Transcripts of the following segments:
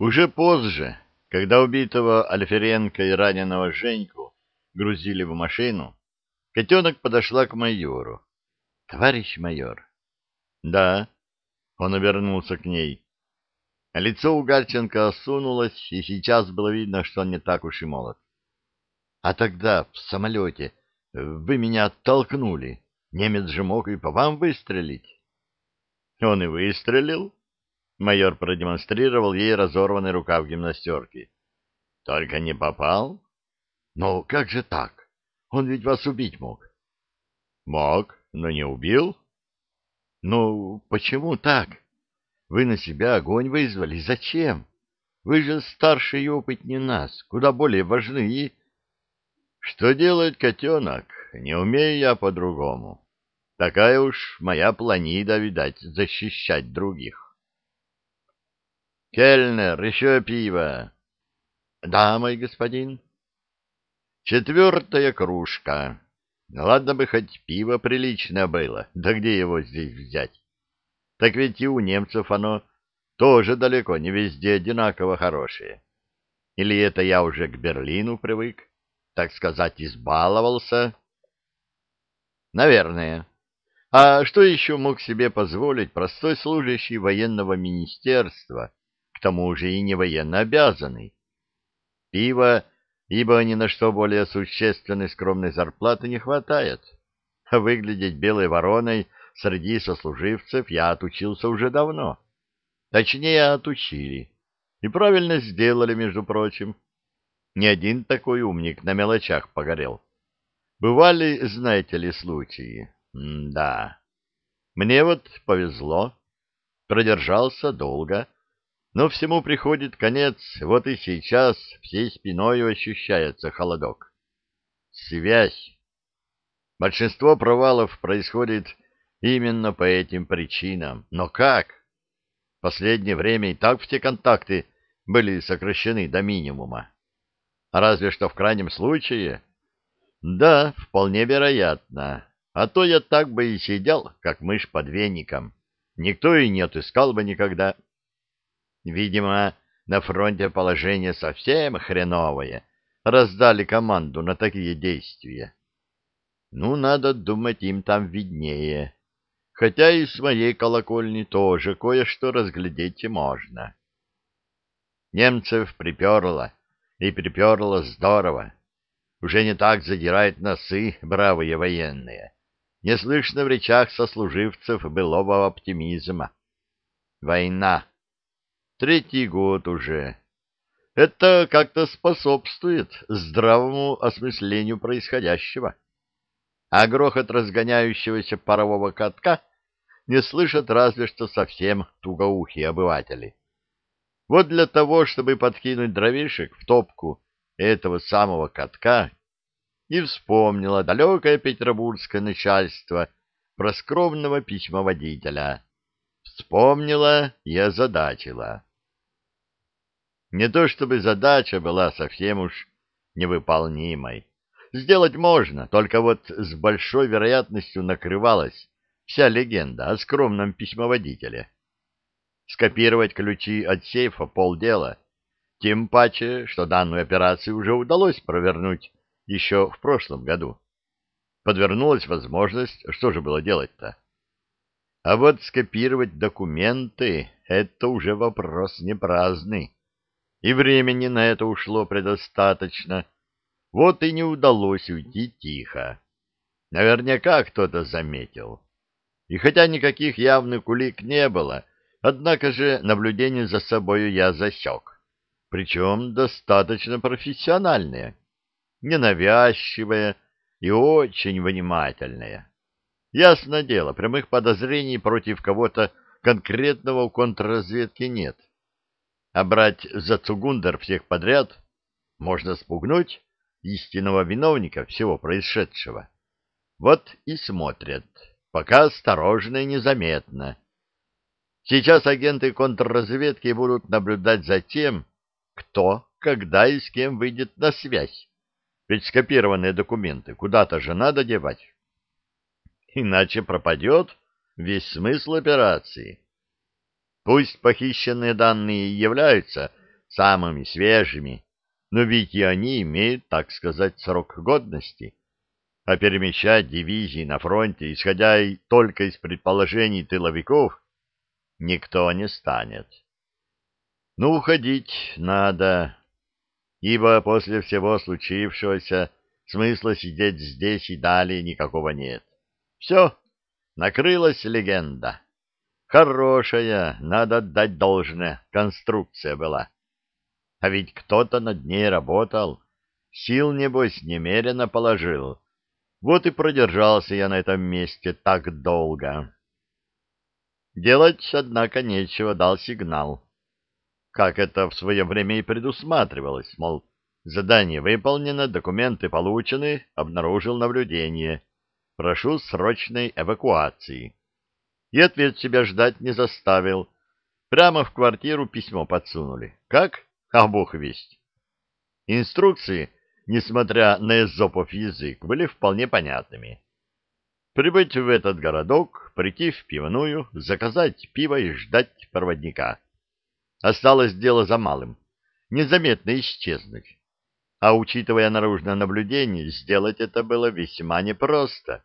Уже позже, когда убитого Альференко и раненого Женьку грузили в машину, котенок подошла к майору. — Товарищ майор. — Да. Он обернулся к ней. Лицо у Гальченко осунулось, и сейчас было видно, что он не так уж и молод. — А тогда в самолете вы меня оттолкнули. Немец же мог и по вам выстрелить. — Он и выстрелил, Майор продемонстрировал ей разорванный рукав гимнастерки. — Только не попал? — Ну, как же так? Он ведь вас убить мог. — Мог, но не убил. — Ну, почему так? Вы на себя огонь вызвали. Зачем? Вы же старше и опытнее нас, куда более важны и... — Что делать, котенок? Не умею я по-другому. Такая уж моя планида, видать, защищать других. Кельнер, еще пиво. Да, мой господин. Четвертая кружка. Ладно бы хоть пиво приличное было, да где его здесь взять? Так ведь и у немцев оно тоже далеко не везде одинаково хорошее. Или это я уже к Берлину привык, так сказать, избаловался? Наверное. А что еще мог себе позволить простой служащий военного министерства, к тому же и не военно обязанный. Пива, ибо ни на что более существенной скромной зарплаты не хватает. А выглядеть белой вороной среди сослуживцев я отучился уже давно. Точнее, отучили. И правильно сделали, между прочим. Ни один такой умник на мелочах погорел. Бывали, знаете ли, случаи? М да. Мне вот повезло. Продержался долго но всему приходит конец, вот и сейчас всей спиной ощущается холодок. Связь. Большинство провалов происходит именно по этим причинам. Но как? В последнее время и так все контакты были сокращены до минимума. Разве что в крайнем случае? Да, вполне вероятно. А то я так бы и сидел, как мышь под веником. Никто и не отыскал бы никогда. Видимо, на фронте положение совсем хреновое. Раздали команду на такие действия. Ну, надо думать, им там виднее. Хотя и с моей колокольни тоже кое-что разглядеть можно. Немцев приперло, и приперло здорово. Уже не так задирают носы бравые военные. Не слышно в речах сослуживцев былого оптимизма. Война Третий год уже. Это как-то способствует здравому осмыслению происходящего. А грохот разгоняющегося парового катка не слышат разве что совсем тугоухие обыватели. Вот для того, чтобы подкинуть дровишек в топку этого самого катка, и вспомнила далекое петербургское начальство про скромного письмоводителя. Вспомнила и озадачила. Не то чтобы задача была совсем уж невыполнимой. Сделать можно, только вот с большой вероятностью накрывалась вся легенда о скромном письмоводителе. Скопировать ключи от сейфа полдела, тем паче, что данную операцию уже удалось провернуть еще в прошлом году. Подвернулась возможность, что же было делать-то? А вот скопировать документы — это уже вопрос не праздный и времени на это ушло предостаточно. Вот и не удалось уйти тихо. Наверняка кто-то заметил. И хотя никаких явных улик не было, однако же наблюдение за собою я засек. Причем достаточно профессиональное, ненавязчивое и очень внимательное. Ясно дело, прямых подозрений против кого-то конкретного у контрразведки нет. А брать за цугундер всех подряд можно спугнуть истинного виновника всего происшедшего. Вот и смотрят, пока осторожно и незаметно. Сейчас агенты контрразведки будут наблюдать за тем, кто, когда и с кем выйдет на связь. Ведь скопированные документы куда-то же надо девать. Иначе пропадет весь смысл операции. Пусть похищенные данные являются самыми свежими, но ведь и они имеют, так сказать, срок годности. А перемещать дивизии на фронте, исходя только из предположений тыловиков, никто не станет. Ну, уходить надо, ибо после всего случившегося смысла сидеть здесь и далее никакого нет. Все, накрылась легенда. Хорошая, надо отдать должное, конструкция была. А ведь кто-то над ней работал, сил, небось, немерено положил. Вот и продержался я на этом месте так долго. Делать, однако, нечего, дал сигнал. Как это в свое время и предусматривалось, мол, задание выполнено, документы получены, обнаружил наблюдение. Прошу срочной эвакуации. И ответ себя ждать не заставил. Прямо в квартиру письмо подсунули. Как? а бог весть. Инструкции, несмотря на эзопов язык, были вполне понятными. Прибыть в этот городок, прийти в пивную, заказать пиво и ждать проводника. Осталось дело за малым — незаметно исчезнуть. А учитывая наружное наблюдение, сделать это было весьма непросто.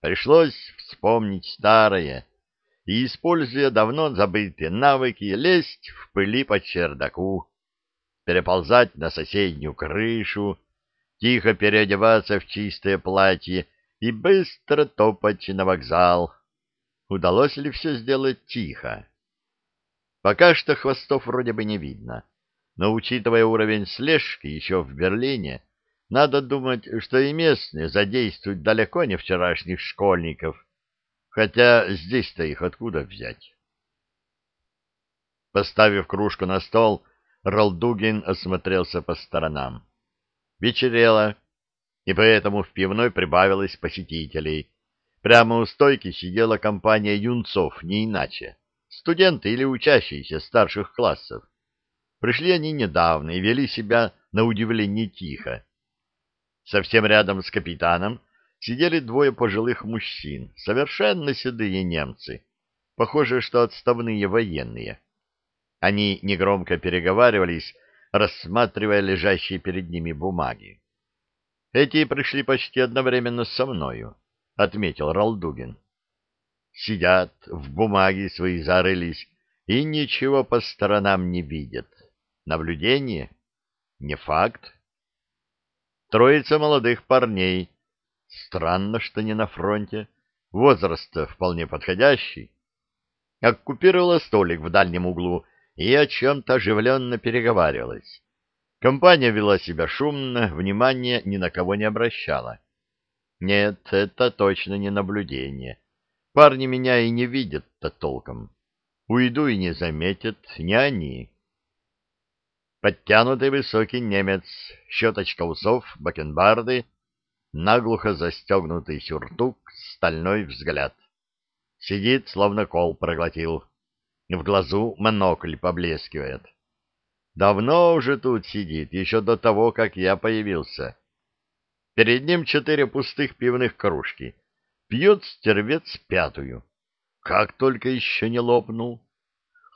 Пришлось вспомнить старое и, используя давно забытые навыки, лезть в пыли по чердаку, переползать на соседнюю крышу, тихо переодеваться в чистое платье и быстро топать на вокзал. Удалось ли все сделать тихо? Пока что хвостов вроде бы не видно, но, учитывая уровень слежки еще в Берлине, надо думать, что и местные задействуют далеко не вчерашних школьников, хотя здесь-то их откуда взять? Поставив кружку на стол, Ралдугин осмотрелся по сторонам. Вечерело, и поэтому в пивной прибавилось посетителей. Прямо у стойки сидела компания юнцов, не иначе. Студенты или учащиеся старших классов. Пришли они недавно и вели себя на удивление тихо. Совсем рядом с капитаном сидели двое пожилых мужчин, совершенно седые немцы, похоже, что отставные военные. Они негромко переговаривались, рассматривая лежащие перед ними бумаги. «Эти пришли почти одновременно со мною», — отметил Ралдугин. «Сидят, в бумаги свои зарылись и ничего по сторонам не видят. Наблюдение? Не факт. Троица молодых парней. Странно, что не на фронте. Возраст вполне подходящий. Оккупировала столик в дальнем углу — и о чем-то оживленно переговаривалась. Компания вела себя шумно, внимания ни на кого не обращала. Нет, это точно не наблюдение. Парни меня и не видят-то толком. Уйду и не заметят, не они. Подтянутый высокий немец, щеточка усов, бакенбарды, наглухо застегнутый сюртук, стальной взгляд. Сидит, словно кол проглотил. В глазу монокль поблескивает. Давно уже тут сидит, еще до того, как я появился. Перед ним четыре пустых пивных кружки. Пьет стервец пятую. Как только еще не лопнул.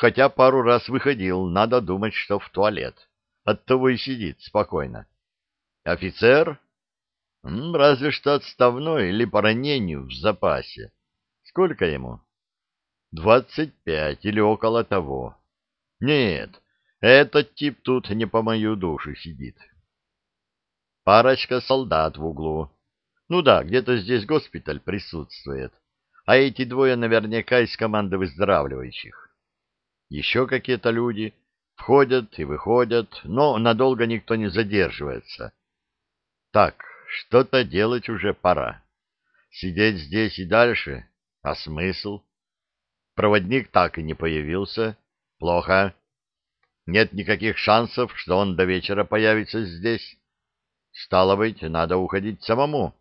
Хотя пару раз выходил, надо думать, что в туалет. Оттого и сидит спокойно. Офицер? Разве что отставной или по ранению в запасе. Сколько ему? Двадцать пять или около того. Нет, этот тип тут не по мою душу сидит. Парочка солдат в углу. Ну да, где-то здесь госпиталь присутствует. А эти двое наверняка из команды выздоравливающих. Еще какие-то люди входят и выходят, но надолго никто не задерживается. Так, что-то делать уже пора. Сидеть здесь и дальше? А смысл? Проводник так и не появился. Плохо. Нет никаких шансов, что он до вечера появится здесь. Стало быть, надо уходить самому.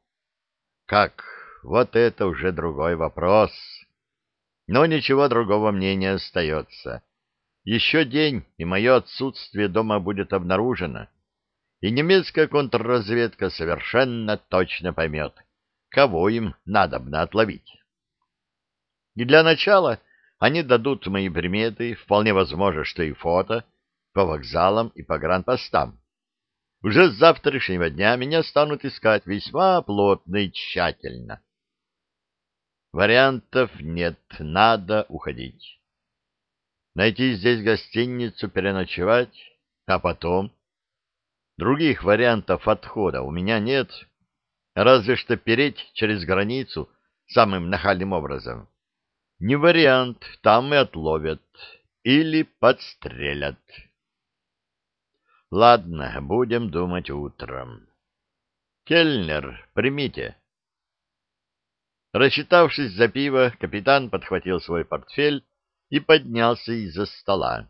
Как? Вот это уже другой вопрос. Но ничего другого мне не остается. Еще день, и мое отсутствие дома будет обнаружено. И немецкая контрразведка совершенно точно поймет, кого им надобно отловить. И для начала они дадут мои приметы, вполне возможно, что и фото, по вокзалам и по гранпостам. Уже с завтрашнего дня меня станут искать весьма плотно и тщательно. Вариантов нет, надо уходить. Найти здесь гостиницу, переночевать, а потом... Других вариантов отхода у меня нет, разве что переть через границу самым нахальным образом. Не вариант, там и отловят или подстрелят. Ладно, будем думать утром. Кельнер, примите. Рассчитавшись за пиво, капитан подхватил свой портфель и поднялся из-за стола.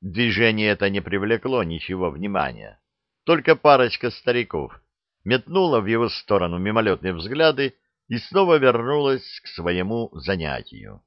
Движение это не привлекло ничего внимания. Только парочка стариков метнула в его сторону мимолетные взгляды и снова вернулась к своему занятию.